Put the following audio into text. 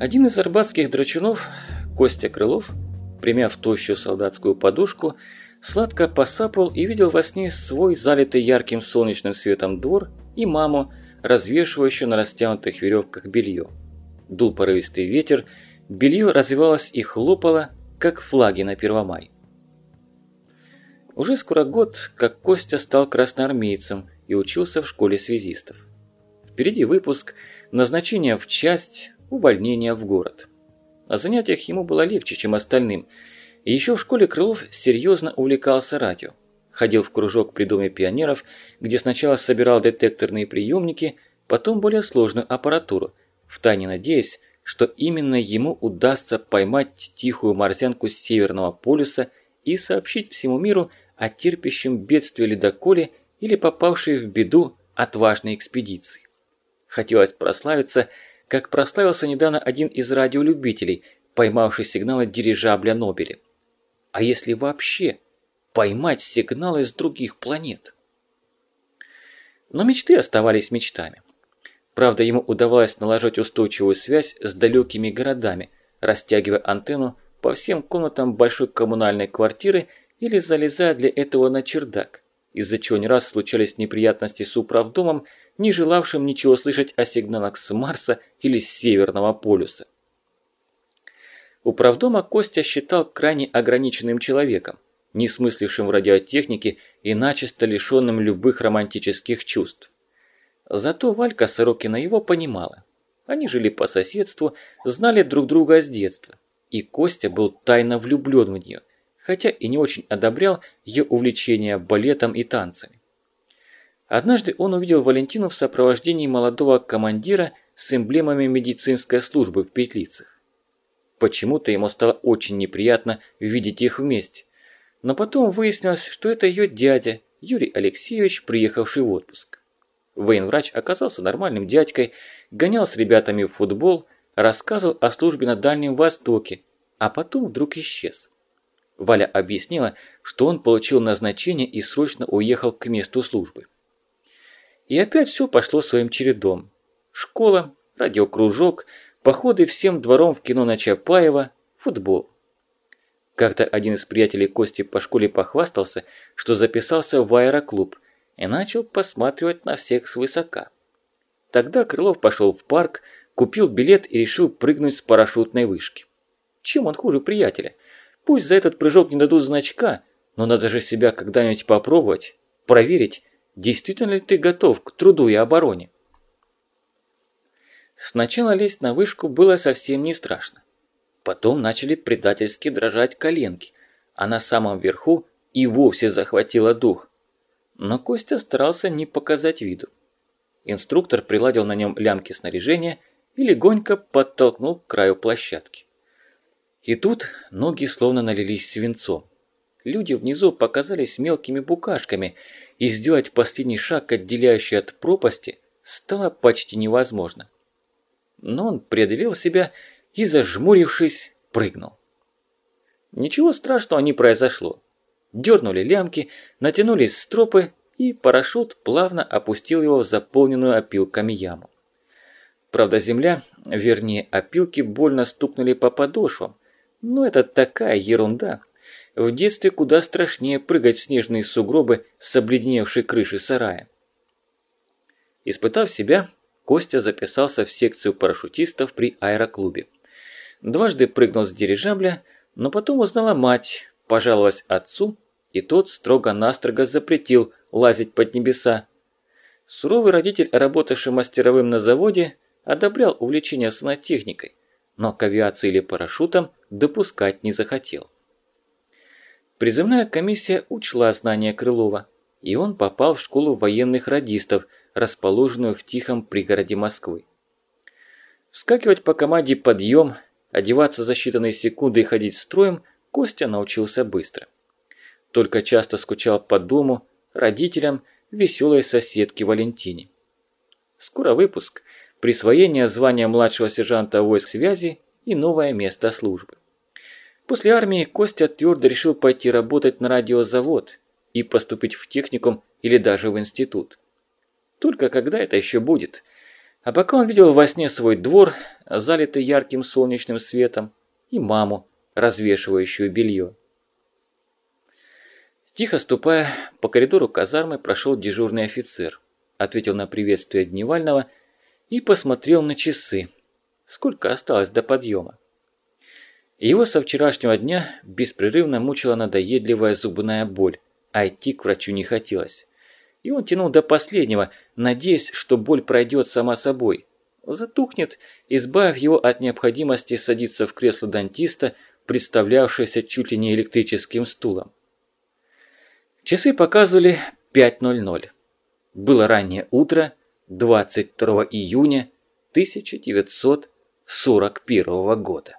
Один из арбатских драчунов, Костя Крылов, примяв тощую солдатскую подушку, сладко посапал и видел во сне свой залитый ярким солнечным светом двор и маму, развешивающую на растянутых веревках белье. Дул порывистый ветер, белье развивалось и хлопало, как флаги на Первомай. Уже скоро год, как Костя стал красноармейцем и учился в школе связистов. Впереди выпуск, назначение в часть, увольнение в город. На занятиях ему было легче, чем остальным. И еще в школе Крылов серьезно увлекался радио. Ходил в кружок при Доме пионеров, где сначала собирал детекторные приемники, потом более сложную аппаратуру, втайне надеясь, что именно ему удастся поймать тихую морзянку с Северного полюса и сообщить всему миру о терпящем бедствие ледоколе или попавшей в беду отважной экспедиции. Хотелось прославиться – как прославился недавно один из радиолюбителей, поймавший сигналы дирижабля Нобеля. А если вообще поймать сигналы с других планет? Но мечты оставались мечтами. Правда, ему удавалось наложить устойчивую связь с далекими городами, растягивая антенну по всем комнатам большой коммунальной квартиры или залезая для этого на чердак, из-за чего не раз случались неприятности с управдомом, не желавшим ничего слышать о сигналах с Марса или с Северного полюса. Управдома Костя считал крайне ограниченным человеком, не смыслившим в радиотехнике и начисто лишенным любых романтических чувств. Зато Валька Сорокина его понимала. Они жили по соседству, знали друг друга с детства, и Костя был тайно влюблен в нее, хотя и не очень одобрял ее увлечение балетом и танцами. Однажды он увидел Валентину в сопровождении молодого командира с эмблемами медицинской службы в петлицах. Почему-то ему стало очень неприятно видеть их вместе. Но потом выяснилось, что это ее дядя, Юрий Алексеевич, приехавший в отпуск. Военврач оказался нормальным дядькой, гонял с ребятами в футбол, рассказывал о службе на Дальнем Востоке, а потом вдруг исчез. Валя объяснила, что он получил назначение и срочно уехал к месту службы. И опять все пошло своим чередом. Школа, радиокружок, походы всем двором в кино на Чапаева, футбол. Как-то один из приятелей Кости по школе похвастался, что записался в аэроклуб и начал посматривать на всех свысока. Тогда Крылов пошел в парк, купил билет и решил прыгнуть с парашютной вышки. Чем он хуже приятеля? Пусть за этот прыжок не дадут значка, но надо же себя когда-нибудь попробовать, проверить, Действительно ли ты готов к труду и обороне? Сначала лезть на вышку было совсем не страшно. Потом начали предательски дрожать коленки, а на самом верху и вовсе захватило дух. Но Костя старался не показать виду. Инструктор приладил на нем лямки снаряжения и легонько подтолкнул к краю площадки. И тут ноги словно налились свинцом. Люди внизу показались мелкими букашками, и сделать последний шаг, отделяющий от пропасти, стало почти невозможно. Но он преодолел себя и, зажмурившись, прыгнул. Ничего страшного не произошло. Дернули лямки, натянулись стропы, и парашют плавно опустил его в заполненную опилками яму. Правда, земля, вернее опилки, больно стукнули по подошвам, но это такая ерунда – в детстве куда страшнее прыгать в снежные сугробы с обледеневшей крыши сарая. Испытав себя, Костя записался в секцию парашютистов при аэроклубе. Дважды прыгнул с дирижабля, но потом узнала мать, пожаловалась отцу, и тот строго-настрого запретил лазить под небеса. Суровый родитель, работавший мастеровым на заводе, одобрял увлечение сонотехникой, но к авиации или парашютам допускать не захотел. Призывная комиссия учла знания Крылова, и он попал в школу военных радистов, расположенную в тихом пригороде Москвы. Вскакивать по команде «подъем», одеваться за считанные секунды и ходить строем Костя научился быстро. Только часто скучал по дому, родителям, веселой соседке Валентине. Скоро выпуск, присвоение звания младшего сержанта войск связи и новое место службы. После армии Костя твердо решил пойти работать на радиозавод и поступить в техникум или даже в институт. Только когда это еще будет? А пока он видел во сне свой двор, залитый ярким солнечным светом, и маму, развешивающую белье. Тихо ступая, по коридору казармы прошел дежурный офицер, ответил на приветствие Дневального и посмотрел на часы. Сколько осталось до подъема? Его со вчерашнего дня беспрерывно мучила надоедливая зубная боль, а идти к врачу не хотелось. И он тянул до последнего, надеясь, что боль пройдет сама собой. Затухнет, избавив его от необходимости садиться в кресло дантиста, представлявшееся чуть ли не электрическим стулом. Часы показывали 5.00. Было раннее утро 22 июня 1941 года.